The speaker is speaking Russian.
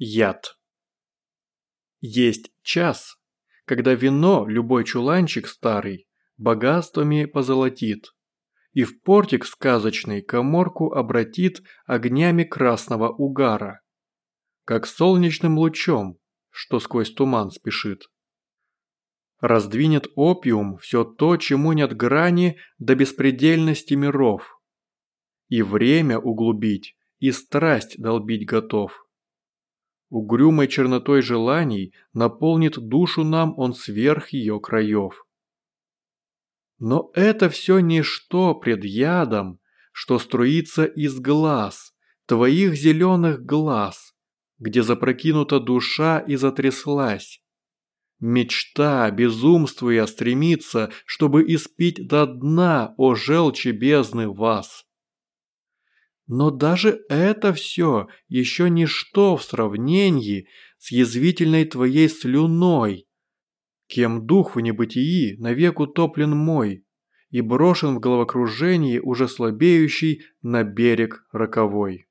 Яд. Есть час, когда вино любой чуланчик старый богатствами позолотит и в портик сказочный коморку обратит огнями красного угара, как солнечным лучом, что сквозь туман спешит. Раздвинет опиум все то, чему нет грани до беспредельности миров, и время углубить, и страсть долбить готов Угрюмой чернотой желаний наполнит душу нам он сверх ее краев. Но это все ничто пред ядом, что струится из глаз, твоих зеленых глаз, где запрокинута душа и затряслась. Мечта, безумствуя, стремится, чтобы испить до дна, о желчи бездны вас. Но даже это все еще ничто в сравнении с язвительной твоей слюной, кем дух в небытии навек утоплен мой и брошен в головокружении уже слабеющий на берег роковой.